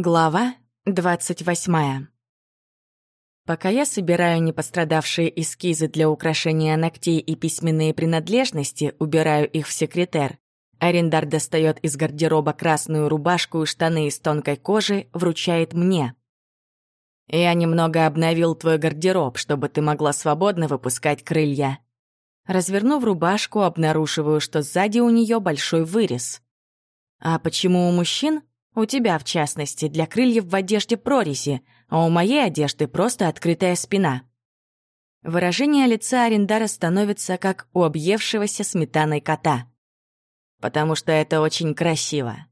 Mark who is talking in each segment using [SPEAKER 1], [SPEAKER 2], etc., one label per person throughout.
[SPEAKER 1] Глава 28. Пока я собираю непострадавшие эскизы для украшения ногтей и письменные принадлежности, убираю их в секретер, арендар достает из гардероба красную рубашку и штаны из тонкой кожи, вручает мне. «Я немного обновил твой гардероб, чтобы ты могла свободно выпускать крылья». Развернув рубашку, обнаруживаю, что сзади у нее большой вырез. «А почему у мужчин у тебя, в частности, для крыльев в одежде прорези, а у моей одежды просто открытая спина. Выражение лица Арендара становится как у объевшегося сметаной кота. Потому что это очень красиво.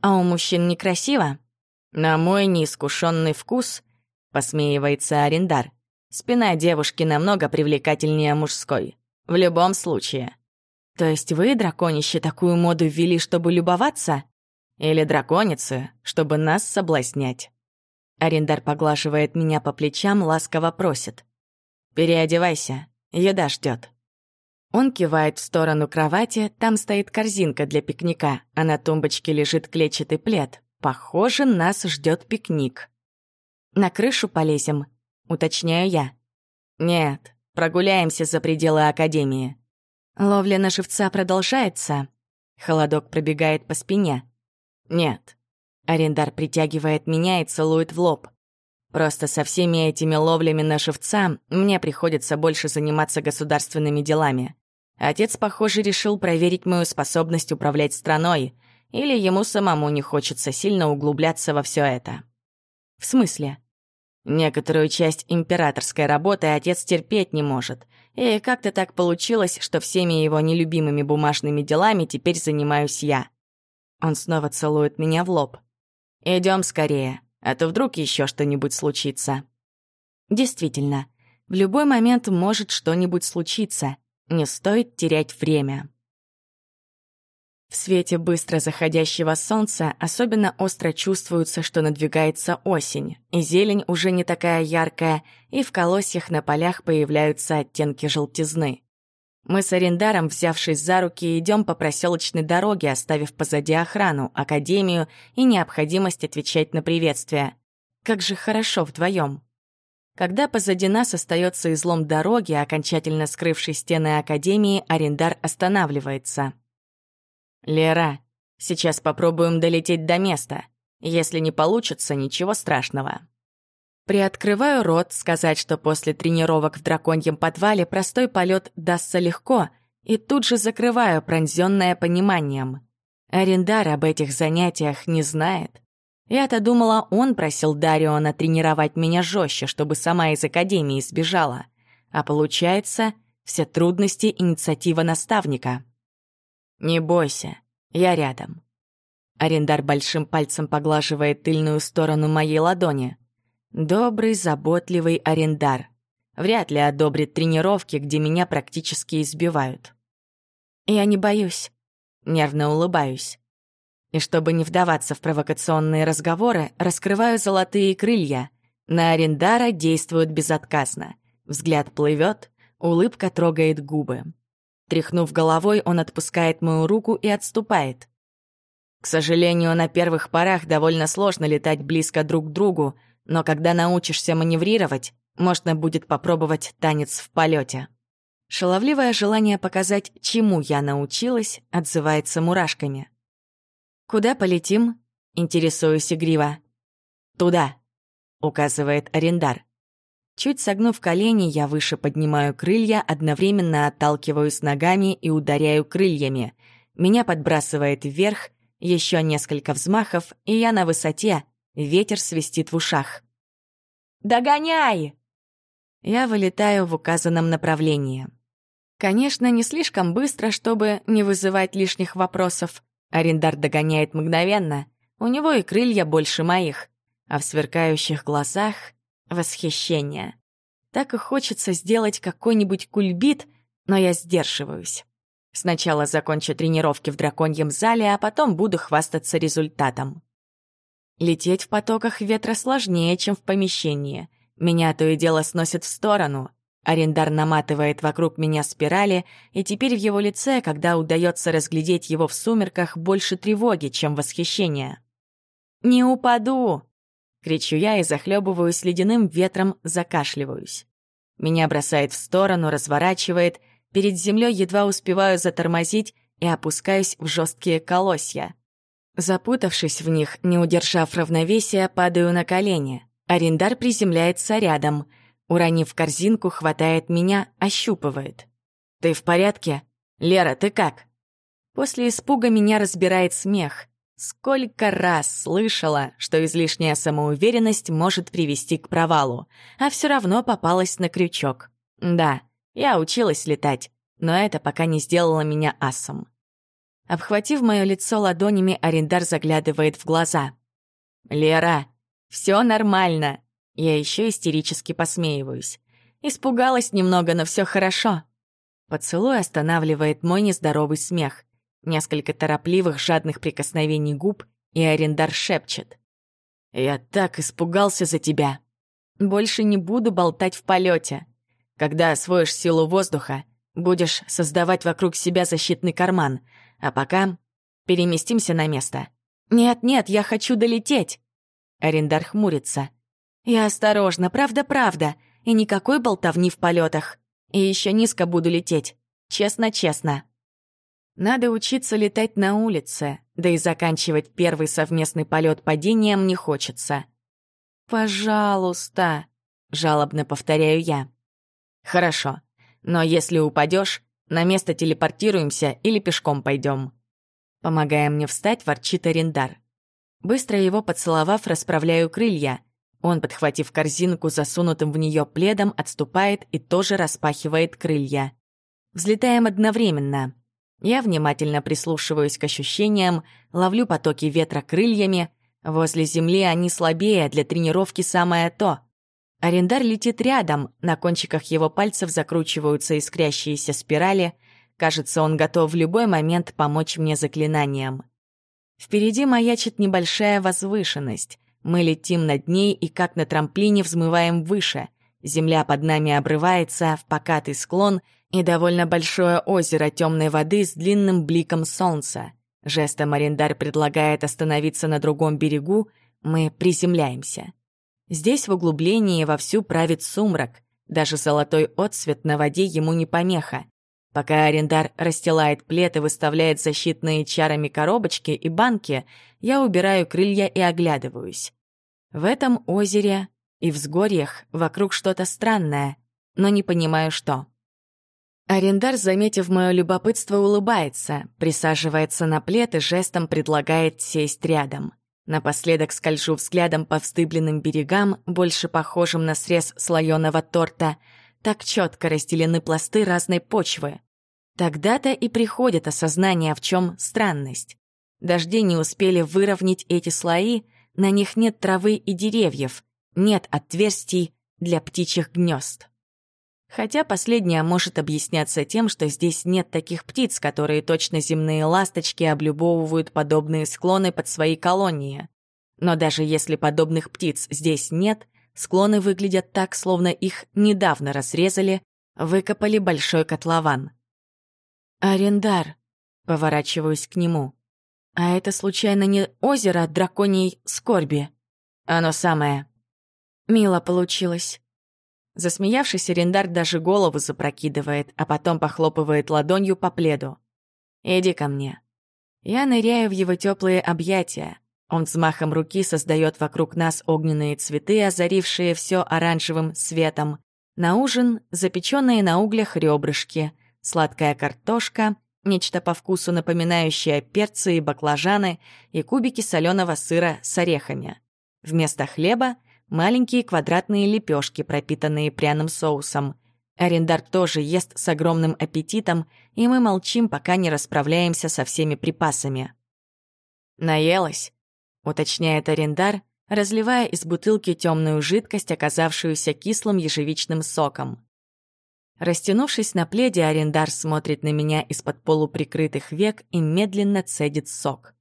[SPEAKER 1] А у мужчин некрасиво? На мой неискушенный вкус, посмеивается Арендар, спина девушки намного привлекательнее мужской. В любом случае. То есть вы, драконище, такую моду ввели, чтобы любоваться? Или драконицы, чтобы нас соблазнять. Арендар поглаживает меня по плечам, ласково просит. «Переодевайся, еда ждет. Он кивает в сторону кровати, там стоит корзинка для пикника, а на тумбочке лежит клетчатый плед. Похоже, нас ждет пикник. «На крышу полезем», — уточняю я. «Нет, прогуляемся за пределы Академии». Ловля на живца продолжается. Холодок пробегает по спине. Нет. Арендар притягивает меня и целует в лоб. Просто со всеми этими ловлями на шевца мне приходится больше заниматься государственными делами. Отец, похоже, решил проверить мою способность управлять страной, или ему самому не хочется сильно углубляться во все это. В смысле? Некоторую часть императорской работы отец терпеть не может, и как-то так получилось, что всеми его нелюбимыми бумажными делами теперь занимаюсь я. Он снова целует меня в лоб. Идем скорее, а то вдруг еще что-нибудь случится. Действительно, в любой момент может что-нибудь случиться. Не стоит терять время. В свете быстро заходящего солнца особенно остро чувствуется, что надвигается осень, и зелень уже не такая яркая, и в колосьях на полях появляются оттенки желтизны. Мы с Арендаром, взявшись за руки, идем по проселочной дороге, оставив позади охрану, академию и необходимость отвечать на приветствия. Как же хорошо вдвоем. Когда позади нас остается излом дороги, окончательно скрывший стены академии, Арендар останавливается. «Лера, сейчас попробуем долететь до места. Если не получится, ничего страшного». Приоткрываю рот, сказать, что после тренировок в драконьем подвале простой полет дастся легко, и тут же закрываю, пронзенное пониманием. Арендар об этих занятиях не знает. Я-то думала, он просил Дариона тренировать меня жестче, чтобы сама из академии сбежала. А получается, все трудности инициатива наставника. «Не бойся, я рядом». Арендар большим пальцем поглаживает тыльную сторону моей ладони. Добрый, заботливый арендар. Вряд ли одобрит тренировки, где меня практически избивают. Я не боюсь. Нервно улыбаюсь. И чтобы не вдаваться в провокационные разговоры, раскрываю золотые крылья. На арендара действуют безотказно. Взгляд плывет, улыбка трогает губы. Тряхнув головой, он отпускает мою руку и отступает. К сожалению, на первых порах довольно сложно летать близко друг к другу, но когда научишься маневрировать, можно будет попробовать танец в полете. Шаловливое желание показать, чему я научилась, отзывается мурашками. «Куда полетим?» — интересуюсь игриво. «Туда», — указывает арендар. Чуть согнув колени, я выше поднимаю крылья, одновременно отталкиваюсь ногами и ударяю крыльями. Меня подбрасывает вверх, еще несколько взмахов, и я на высоте, Ветер свистит в ушах. «Догоняй!» Я вылетаю в указанном направлении. Конечно, не слишком быстро, чтобы не вызывать лишних вопросов. Арендар догоняет мгновенно. У него и крылья больше моих. А в сверкающих глазах — восхищение. Так и хочется сделать какой-нибудь кульбит, но я сдерживаюсь. Сначала закончу тренировки в драконьем зале, а потом буду хвастаться результатом. Лететь в потоках ветра сложнее, чем в помещении. Меня то и дело сносит в сторону. Арендар наматывает вокруг меня спирали, и теперь в его лице, когда удается разглядеть его в сумерках, больше тревоги, чем восхищения. «Не упаду!» Кричу я и захлебываюсь ледяным ветром, закашливаюсь. Меня бросает в сторону, разворачивает. Перед землей едва успеваю затормозить и опускаюсь в жесткие колосья. Запутавшись в них, не удержав равновесия, падаю на колени. Арендар приземляется рядом. Уронив корзинку, хватает меня, ощупывает. «Ты в порядке? Лера, ты как?» После испуга меня разбирает смех. Сколько раз слышала, что излишняя самоуверенность может привести к провалу, а все равно попалась на крючок. Да, я училась летать, но это пока не сделало меня асом. Обхватив мое лицо ладонями, арендар заглядывает в глаза. «Лера, все нормально!» Я еще истерически посмеиваюсь. Испугалась немного, но все хорошо. Поцелуй останавливает мой нездоровый смех. Несколько торопливых, жадных прикосновений губ, и арендар шепчет. «Я так испугался за тебя. Больше не буду болтать в полете. Когда освоишь силу воздуха, будешь создавать вокруг себя защитный карман, а пока переместимся на место. Нет-нет, я хочу долететь!» Арендар хмурится. «Я осторожно, правда-правда, и никакой болтовни в полетах. И еще низко буду лететь. Честно-честно». Надо учиться летать на улице, да и заканчивать первый совместный полет падением не хочется. «Пожалуйста», — жалобно повторяю я. «Хорошо, но если упадешь, на место телепортируемся или пешком пойдем. Помогая мне встать, ворчит Арендар. Быстро его поцеловав, расправляю крылья. Он, подхватив корзинку, засунутым в нее пледом, отступает и тоже распахивает крылья. Взлетаем одновременно. Я внимательно прислушиваюсь к ощущениям, ловлю потоки ветра крыльями. Возле земли они слабее, для тренировки самое то. Арендар летит рядом, на кончиках его пальцев закручиваются искрящиеся спирали. Кажется, он готов в любой момент помочь мне заклинанием. Впереди маячит небольшая возвышенность. Мы летим над ней и как на трамплине взмываем выше. Земля под нами обрывается в покатый склон — и довольно большое озеро темной воды с длинным бликом солнца. Жестом арендар предлагает остановиться на другом берегу, мы приземляемся. Здесь в углублении вовсю правит сумрак, даже золотой отсвет на воде ему не помеха. Пока арендар расстилает плед и выставляет защитные чарами коробочки и банки, я убираю крылья и оглядываюсь. В этом озере и взгорьях вокруг что-то странное, но не понимаю, что. Арендар, заметив мое любопытство, улыбается, присаживается на плед и жестом предлагает сесть рядом. Напоследок скольжу взглядом по встыбленным берегам, больше похожим на срез слоеного торта. Так четко разделены пласты разной почвы. Тогда-то и приходит осознание, в чем странность. Дожди не успели выровнять эти слои, на них нет травы и деревьев, нет отверстий для птичьих гнезд. Хотя последнее может объясняться тем, что здесь нет таких птиц, которые точно земные ласточки облюбовывают подобные склоны под свои колонии. Но даже если подобных птиц здесь нет, склоны выглядят так, словно их недавно разрезали, выкопали большой котлован. «Арендар», — поворачиваюсь к нему. «А это случайно не озеро драконьей скорби?» «Оно самое». «Мило получилось». Засмеявшись, Рендар даже голову запрокидывает, а потом похлопывает ладонью по пледу. «Иди ко мне». Я ныряю в его теплые объятия. Он взмахом руки создает вокруг нас огненные цветы, озарившие все оранжевым светом. На ужин запеченные на углях ребрышки, сладкая картошка, нечто по вкусу напоминающее перцы и баклажаны и кубики соленого сыра с орехами. Вместо хлеба маленькие квадратные лепешки, пропитанные пряным соусом. Арендар тоже ест с огромным аппетитом, и мы молчим, пока не расправляемся со всеми припасами. «Наелась?» — уточняет Арендар, разливая из бутылки темную жидкость, оказавшуюся кислым ежевичным соком. Растянувшись на пледе, Арендар смотрит на меня из-под полуприкрытых век и медленно цедит сок.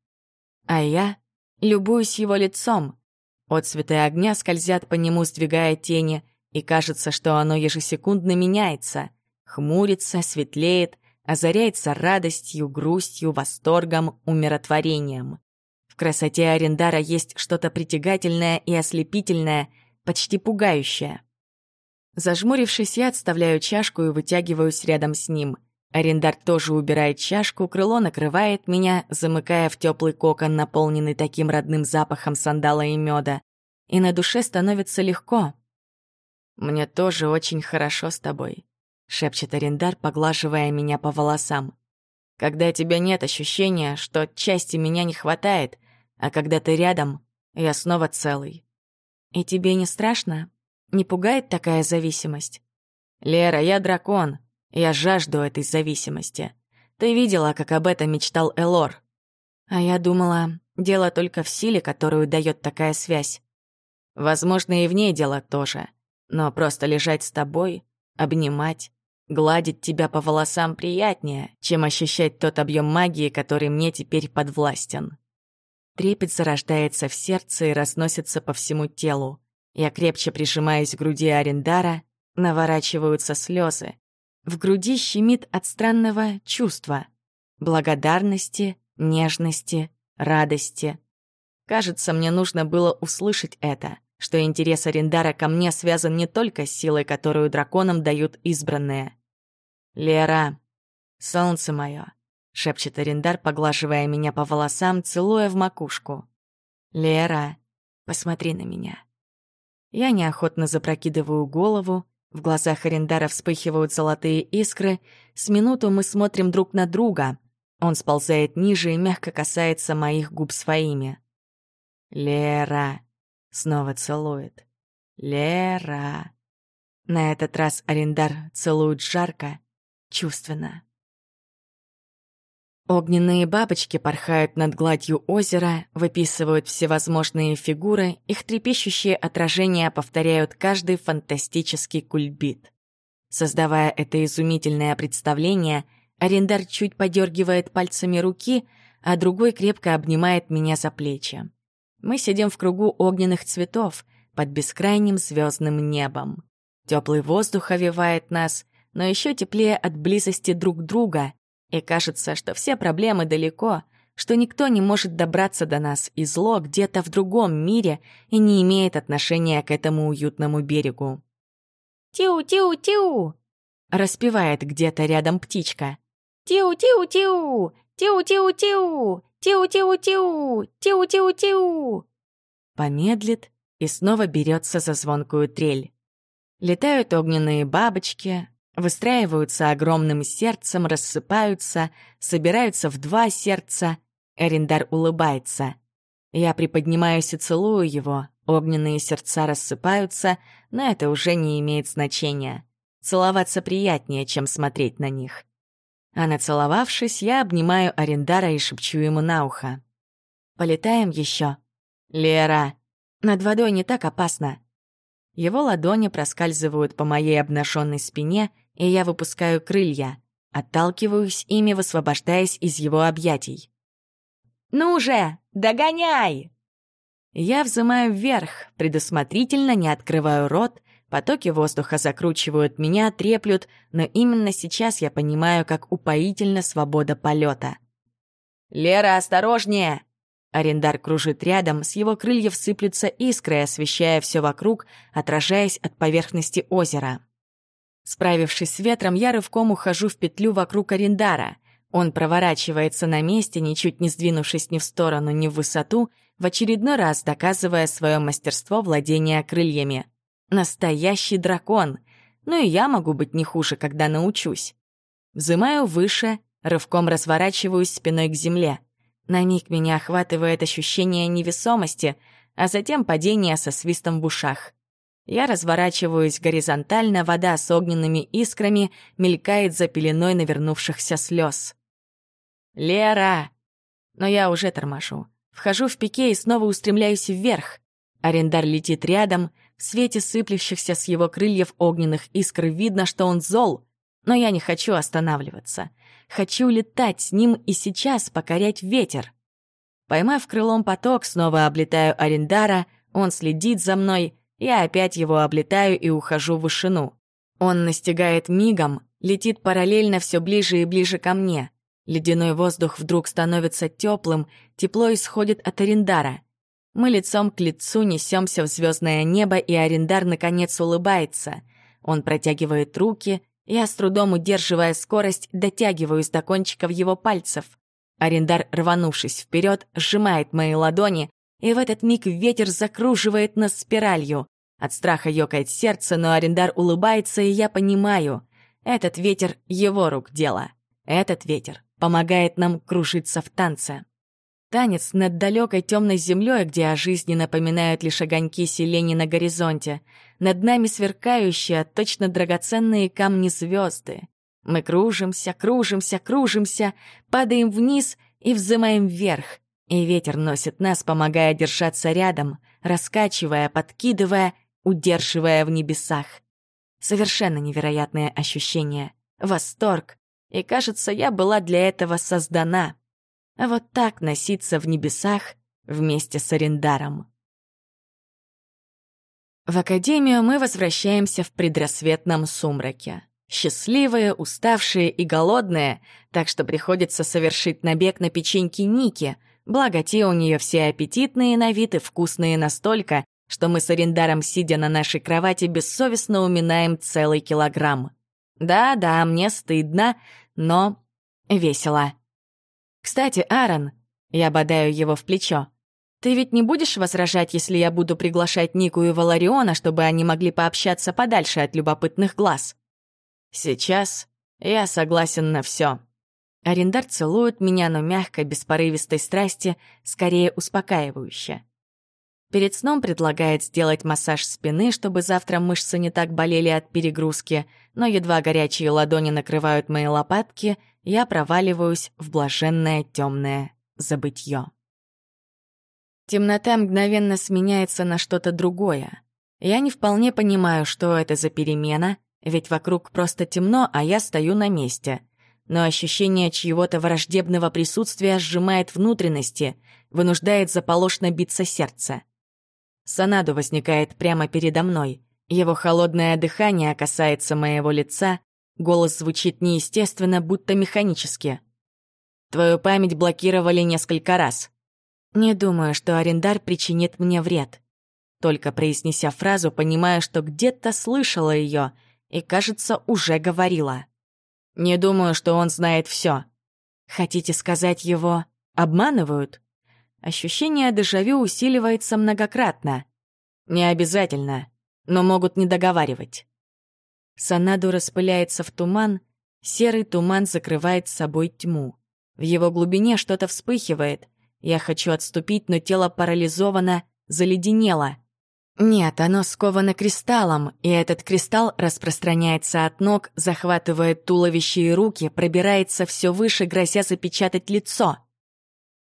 [SPEAKER 1] А я любуюсь его лицом, Отцветы огня скользят по нему, сдвигая тени, и кажется, что оно ежесекундно меняется. Хмурится, светлеет, озаряется радостью, грустью, восторгом, умиротворением. В красоте Арендара есть что-то притягательное и ослепительное, почти пугающее. Зажмурившись, я отставляю чашку и вытягиваюсь рядом с ним. Арендар тоже убирает чашку, крыло накрывает меня, замыкая в теплый кокон, наполненный таким родным запахом сандала и меда. И на душе становится легко. «Мне тоже очень хорошо с тобой», — шепчет Арендар, поглаживая меня по волосам. «Когда тебя нет ощущения, что части меня не хватает, а когда ты рядом, я снова целый». «И тебе не страшно?» Не пугает такая зависимость? Лера, я дракон. Я жажду этой зависимости. Ты видела, как об этом мечтал Элор. А я думала, дело только в силе, которую дает такая связь. Возможно, и в ней дело тоже. Но просто лежать с тобой, обнимать, гладить тебя по волосам приятнее, чем ощущать тот объем магии, который мне теперь подвластен. Трепет зарождается в сердце и разносится по всему телу. Я крепче прижимаюсь к груди Арендара, наворачиваются слезы. В груди щемит от странного чувства. Благодарности, нежности, радости. Кажется, мне нужно было услышать это, что интерес Арендара ко мне связан не только с силой, которую драконам дают избранные. «Лера, солнце мое», — шепчет Арендар, поглаживая меня по волосам, целуя в макушку. «Лера, посмотри на меня». Я неохотно запрокидываю голову, в глазах Арендара вспыхивают золотые искры, с минуту мы смотрим друг на друга. Он сползает ниже и мягко касается моих губ своими. «Лера!» — снова целует. «Лера!» На этот раз Арендар целует жарко, чувственно. Огненные бабочки порхают над гладью озера, выписывают всевозможные фигуры, их трепещущие отражения повторяют каждый фантастический кульбит. Создавая это изумительное представление, Арендар чуть подергивает пальцами руки, а другой крепко обнимает меня за плечи. Мы сидим в кругу огненных цветов под бескрайним звездным небом. Теплый воздух овивает нас, но еще теплее от близости друг друга, и кажется, что все проблемы далеко, что никто не может добраться до нас, и зло где-то в другом мире и не имеет отношения к этому уютному берегу. «Тиу-тиу-тиу!» — распевает где-то рядом птичка. «Тиу-тиу-тиу! Тиу-тиу-тиу! Тиу-тиу-тиу! Тиу-тиу-тиу!» Помедлит и снова берется за звонкую трель. Летают огненные бабочки, Выстраиваются огромным сердцем, рассыпаются, собираются в два сердца. Эриндар улыбается. Я приподнимаюсь и целую его. Огненные сердца рассыпаются, но это уже не имеет значения. Целоваться приятнее, чем смотреть на них. А нацеловавшись, я обнимаю Арендара и шепчу ему на ухо. «Полетаем еще?» «Лера, над водой не так опасно». Его ладони проскальзывают по моей обнаженной спине, и я выпускаю крылья, отталкиваюсь ими, высвобождаясь из его объятий. «Ну же, догоняй!» Я взымаю вверх, предусмотрительно не открываю рот, потоки воздуха закручивают меня, треплют, но именно сейчас я понимаю, как упоительна свобода полета. «Лера, осторожнее!» Арендар кружит рядом, с его крыльев сыплются искры, освещая все вокруг, отражаясь от поверхности озера. Справившись с ветром, я рывком ухожу в петлю вокруг Арендара. Он проворачивается на месте, ничуть не сдвинувшись ни в сторону, ни в высоту, в очередной раз доказывая свое мастерство владения крыльями. Настоящий дракон. Ну и я могу быть не хуже, когда научусь. Взымаю выше, рывком разворачиваюсь спиной к земле. На миг меня охватывает ощущение невесомости, а затем падение со свистом в ушах. Я разворачиваюсь горизонтально, вода с огненными искрами мелькает за пеленой навернувшихся слез. «Лера!» Но я уже тормошу. Вхожу в пике и снова устремляюсь вверх. Арендар летит рядом, в свете сыплющихся с его крыльев огненных искр видно, что он зол, но я не хочу останавливаться. Хочу летать с ним и сейчас покорять ветер. Поймав крылом поток, снова облетаю Арендара, он следит за мной — я опять его облетаю и ухожу в вышину. Он настигает мигом, летит параллельно все ближе и ближе ко мне. Ледяной воздух вдруг становится теплым, тепло исходит от Арендара. Мы лицом к лицу несемся в звездное небо, и Арендар наконец улыбается. Он протягивает руки, я с трудом удерживая скорость, дотягиваюсь до кончиков его пальцев. Арендар, рванувшись вперед, сжимает мои ладони, и в этот миг ветер закруживает нас спиралью. От страха ёкает сердце, но Арендар улыбается, и я понимаю, этот ветер — его рук дело. Этот ветер помогает нам кружиться в танце. Танец над далекой темной землей, где о жизни напоминают лишь огоньки селений на горизонте. Над нами сверкающие, точно драгоценные камни звезды. Мы кружимся, кружимся, кружимся, падаем вниз и взымаем вверх. И ветер носит нас, помогая держаться рядом, раскачивая, подкидывая, удерживая в небесах. Совершенно невероятное ощущение. Восторг. И кажется, я была для этого создана. А вот так носиться в небесах вместе с Арендаром. В академию мы возвращаемся в предрассветном сумраке. Счастливые, уставшие и голодные, так что приходится совершить набег на печеньки Ники, благо те у нее все аппетитные на вид и вкусные настолько, что мы с Арендаром, сидя на нашей кровати, бессовестно уминаем целый килограмм. Да-да, мне стыдно, но весело. «Кстати, Аарон», — я бодаю его в плечо, «ты ведь не будешь возражать, если я буду приглашать Нику и Валариона, чтобы они могли пообщаться подальше от любопытных глаз?» «Сейчас я согласен на все. Арендар целует меня, но мягко, без порывистой страсти, скорее успокаивающе. Перед сном предлагает сделать массаж спины, чтобы завтра мышцы не так болели от перегрузки, но едва горячие ладони накрывают мои лопатки, я проваливаюсь в блаженное темное забытье. Темнота мгновенно сменяется на что-то другое. Я не вполне понимаю, что это за перемена, ведь вокруг просто темно, а я стою на месте. Но ощущение чьего-то враждебного присутствия сжимает внутренности, вынуждает заполошно биться сердце. Санаду возникает прямо передо мной. Его холодное дыхание касается моего лица, голос звучит неестественно, будто механически. Твою память блокировали несколько раз. Не думаю, что арендар причинит мне вред. Только произнеся фразу, понимаю, что где-то слышала ее и, кажется, уже говорила. Не думаю, что он знает все. Хотите сказать, его обманывают? Ощущение дежавю усиливается многократно. Не обязательно, но могут не договаривать. Санаду распыляется в туман, серый туман закрывает собой тьму. В его глубине что-то вспыхивает. Я хочу отступить, но тело парализовано, заледенело. Нет, оно сковано кристаллом, и этот кристалл распространяется от ног, захватывает туловище и руки, пробирается все выше, грозя запечатать лицо.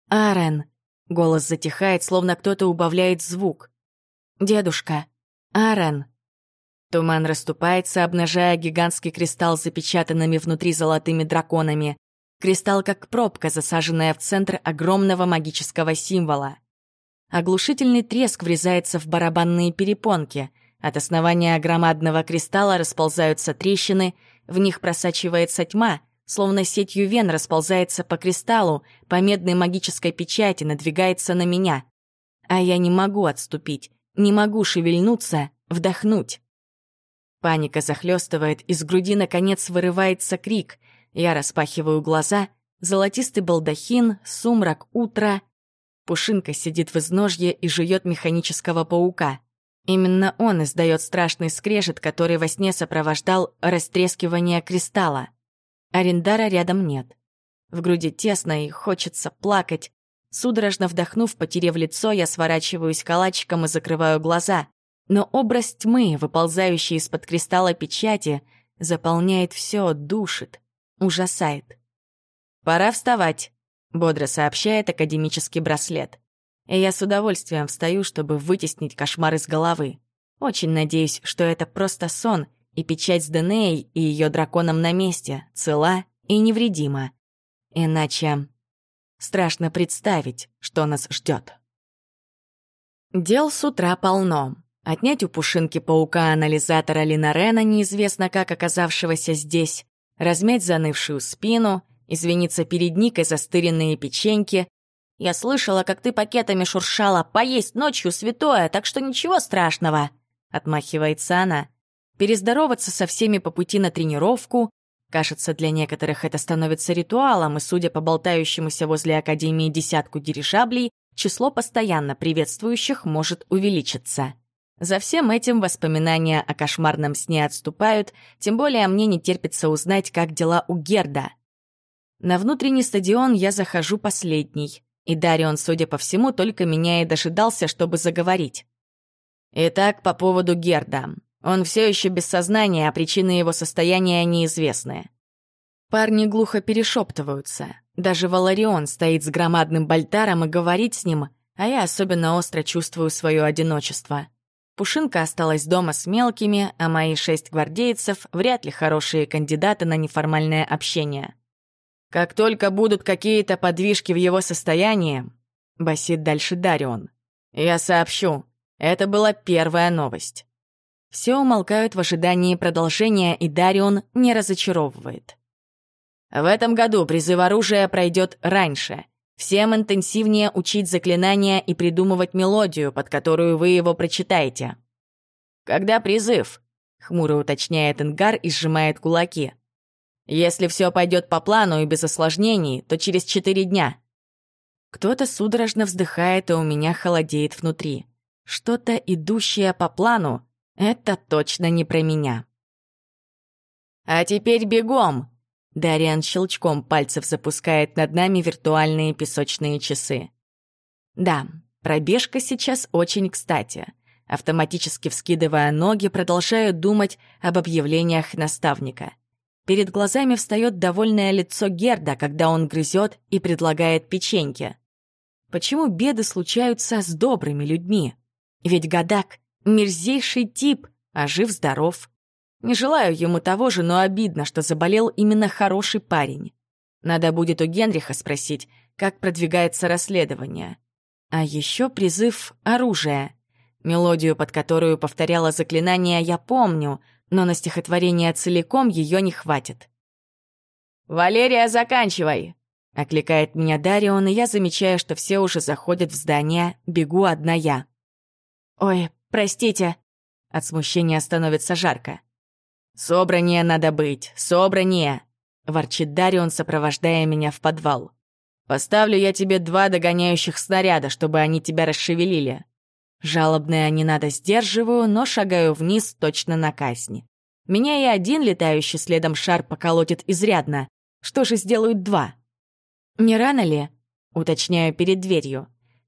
[SPEAKER 1] «Арен!» Голос затихает, словно кто-то убавляет звук. «Дедушка! Аарон!» Туман расступается, обнажая гигантский кристалл с запечатанными внутри золотыми драконами. Кристалл как пробка, засаженная в центр огромного магического символа. Оглушительный треск врезается в барабанные перепонки. От основания громадного кристалла расползаются трещины, в них просачивается тьма, словно сетью вен расползается по кристаллу, по медной магической печати надвигается на меня. А я не могу отступить, не могу шевельнуться, вдохнуть. Паника захлестывает, из груди наконец вырывается крик. Я распахиваю глаза, золотистый балдахин, сумрак утра. Пушинка сидит в изножье и жует механического паука. Именно он издает страшный скрежет, который во сне сопровождал растрескивание кристалла. Арендара рядом нет. В груди тесно и хочется плакать. Судорожно вдохнув, потерев лицо, я сворачиваюсь калачиком и закрываю глаза. Но образ тьмы, выползающий из-под кристалла печати, заполняет все, душит, ужасает. «Пора вставать», — бодро сообщает академический браслет. И я с удовольствием встаю, чтобы вытеснить кошмар из головы. Очень надеюсь, что это просто сон — и печать с Денеей и ее драконом на месте, цела и невредима. Иначе страшно представить, что нас ждет. Дел с утра полно. Отнять у пушинки паука-анализатора Линарена, неизвестно как оказавшегося здесь, размять занывшую спину Извиниться перед Никой за стыренные печеньки. «Я слышала, как ты пакетами шуршала. Поесть ночью святое, так что ничего страшного», — отмахивается она. Перездороваться со всеми по пути на тренировку. Кажется, для некоторых это становится ритуалом, и, судя по болтающемуся возле Академии десятку дирижаблей, число постоянно приветствующих может увеличиться. За всем этим воспоминания о кошмарном сне отступают, тем более мне не терпится узнать, как дела у Герда. На внутренний стадион я захожу последний, и Дарион, судя по всему, только меня и дожидался, чтобы заговорить. Итак, по поводу Герда. Он все еще без сознания, а причины его состояния неизвестны. Парни глухо перешептываются. Даже Валарион стоит с громадным бальтаром и говорит с ним, а я особенно остро чувствую свое одиночество. Пушинка осталась дома с мелкими, а мои шесть гвардейцев вряд ли хорошие кандидаты на неформальное общение. «Как только будут какие-то подвижки в его состоянии», — басит дальше Дарион, — «я сообщу. Это была первая новость». Все умолкают в ожидании продолжения, и Дарион не разочаровывает. В этом году призыв оружия пройдет раньше. Всем интенсивнее учить заклинания и придумывать мелодию, под которую вы его прочитаете. «Когда призыв?» — хмуро уточняет Ингар и сжимает кулаки. «Если все пойдет по плану и без осложнений, то через четыре дня». Кто-то судорожно вздыхает, и у меня холодеет внутри. Что-то, идущее по плану, это точно не про меня. «А теперь бегом!» Дариан щелчком пальцев запускает над нами виртуальные песочные часы. Да, пробежка сейчас очень кстати. Автоматически вскидывая ноги, продолжаю думать об объявлениях наставника. Перед глазами встает довольное лицо Герда, когда он грызет и предлагает печеньки. Почему беды случаются с добрыми людьми? Ведь Гадак — мерзейший тип, а жив-здоров. Не желаю ему того же, но обидно, что заболел именно хороший парень. Надо будет у Генриха спросить, как продвигается расследование. А еще призыв оружия. Мелодию, под которую повторяла заклинание, я помню, но на стихотворение целиком ее не хватит. «Валерия, заканчивай!» — окликает меня Дарион, и я замечаю, что все уже заходят в здание, бегу одна я. «Ой, простите!» От смущения становится жарко. «Собрание надо быть, собрание!» — ворчит Дарион, сопровождая меня в подвал. «Поставлю я тебе два догоняющих снаряда, чтобы они тебя расшевелили». Жалобное не надо сдерживаю, но шагаю вниз точно на казни. Меня и один летающий следом шар поколотит изрядно. Что же сделают два? «Не рано ли?» — уточняю перед дверью.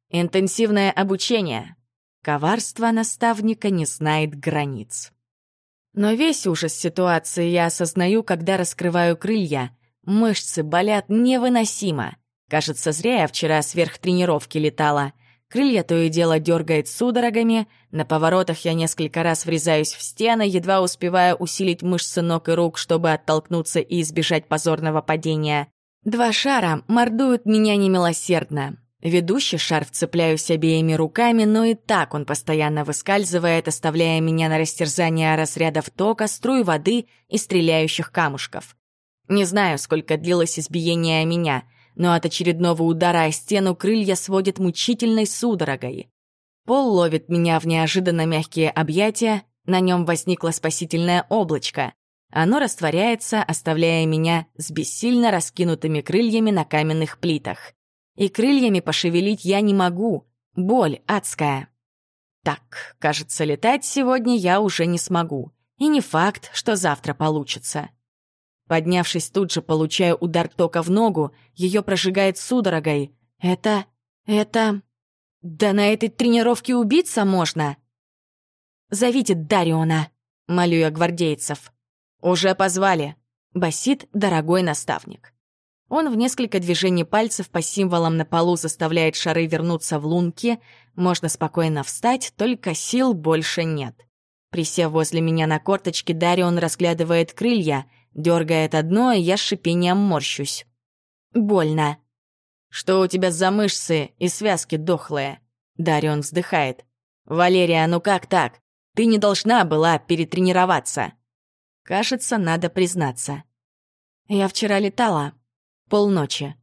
[SPEAKER 1] «Интенсивное обучение». Коварство наставника не знает границ. Но весь ужас ситуации я осознаю, когда раскрываю крылья. Мышцы болят невыносимо. Кажется, зря я вчера сверх тренировки летала. Крылья то и дело дергает судорогами, на поворотах я несколько раз врезаюсь в стены, едва успевая усилить мышцы ног и рук, чтобы оттолкнуться и избежать позорного падения. Два шара мордуют меня немилосердно. Ведущий шар вцепляюсь обеими руками, но и так он постоянно выскальзывает, оставляя меня на растерзание разрядов тока, струй воды и стреляющих камушков. Не знаю, сколько длилось избиение меня, но от очередного удара о стену крылья сводит мучительной судорогой. Пол ловит меня в неожиданно мягкие объятия, на нем возникло спасительное облачко. Оно растворяется, оставляя меня с бессильно раскинутыми крыльями на каменных плитах. И крыльями пошевелить я не могу. Боль адская. Так, кажется, летать сегодня я уже не смогу. И не факт, что завтра получится. Поднявшись тут же, получаю удар тока в ногу, ее прожигает судорогой. Это... это... Да на этой тренировке убиться можно. «Зовите Дариона», — молю я гвардейцев. «Уже позвали», — басит дорогой наставник. Он в несколько движений пальцев по символам на полу заставляет шары вернуться в лунки. Можно спокойно встать, только сил больше нет. Присев возле меня на корточки, Дарион разглядывает крылья, дергает одно, и я с шипением морщусь. Больно. «Что у тебя за мышцы и связки дохлые?» Дарион вздыхает. «Валерия, ну как так? Ты не должна была перетренироваться». Кажется, надо признаться. Я вчера летала, Полночи.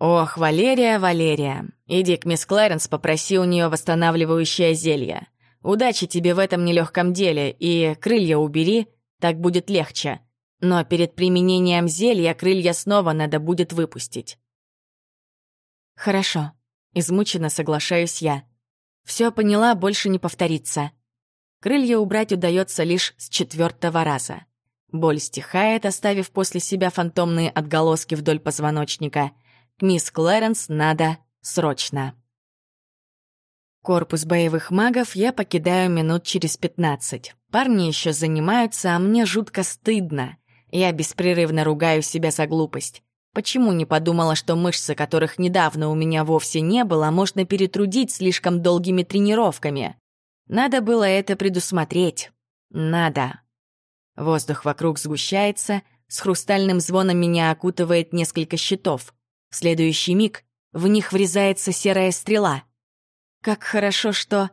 [SPEAKER 1] «Ох, Валерия, Валерия, иди к мисс Клэренс, попроси у нее восстанавливающее зелье. Удачи тебе в этом нелегком деле, и крылья убери, так будет легче. Но перед применением зелья крылья снова надо будет выпустить». «Хорошо», — измученно соглашаюсь я. Все поняла, больше не повторится. Крылья убрать удается лишь с четвертого раза. Боль стихает, оставив после себя фантомные отголоски вдоль позвоночника — к мисс Клэренс надо срочно. Корпус боевых магов я покидаю минут через пятнадцать. Парни еще занимаются, а мне жутко стыдно. Я беспрерывно ругаю себя за глупость. Почему не подумала, что мышцы, которых недавно у меня вовсе не было, можно перетрудить слишком долгими тренировками? Надо было это предусмотреть. Надо. Воздух вокруг сгущается, с хрустальным звоном меня окутывает несколько щитов. В следующий миг в них врезается серая стрела. Как хорошо, что...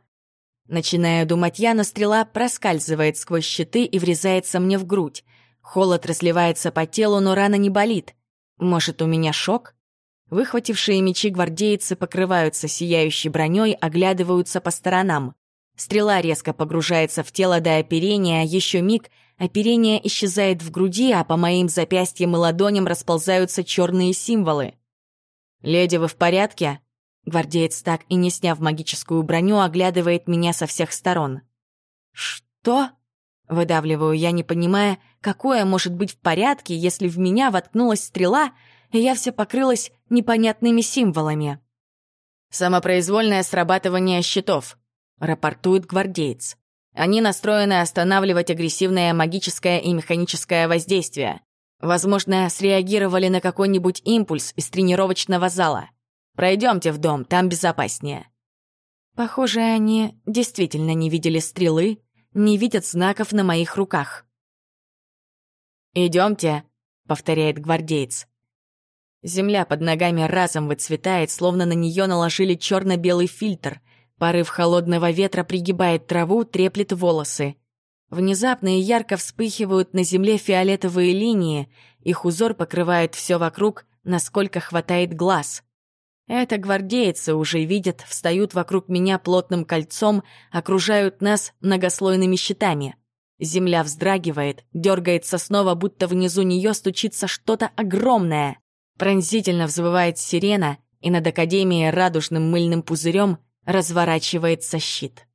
[SPEAKER 1] Начинаю думать я, но стрела проскальзывает сквозь щиты и врезается мне в грудь. Холод разливается по телу, но рана не болит. Может, у меня шок? Выхватившие мечи гвардейцы покрываются сияющей броней, оглядываются по сторонам. Стрела резко погружается в тело до оперения, еще миг, оперение исчезает в груди, а по моим запястьям и ладоням расползаются черные символы. «Леди, вы в порядке?» Гвардеец, так и не сняв магическую броню, оглядывает меня со всех сторон. «Что?» Выдавливаю я, не понимая, какое может быть в порядке, если в меня воткнулась стрела, и я вся покрылась непонятными символами. «Самопроизвольное срабатывание щитов», — рапортует гвардеец. «Они настроены останавливать агрессивное магическое и механическое воздействие. Возможно, среагировали на какой-нибудь импульс из тренировочного зала. Пройдемте в дом, там безопаснее. Похоже, они действительно не видели стрелы, не видят знаков на моих руках. Идемте, повторяет гвардеец. Земля под ногами разом выцветает, словно на нее наложили черно-белый фильтр. Порыв холодного ветра пригибает траву, треплет волосы. Внезапно и ярко вспыхивают на земле фиолетовые линии, их узор покрывает все вокруг, насколько хватает глаз. Это гвардейцы уже видят, встают вокруг меня плотным кольцом, окружают нас многослойными щитами. Земля вздрагивает, дергается снова, будто внизу нее стучится что-то огромное. Пронзительно взвывает сирена, и над Академией радужным мыльным пузырем разворачивается щит.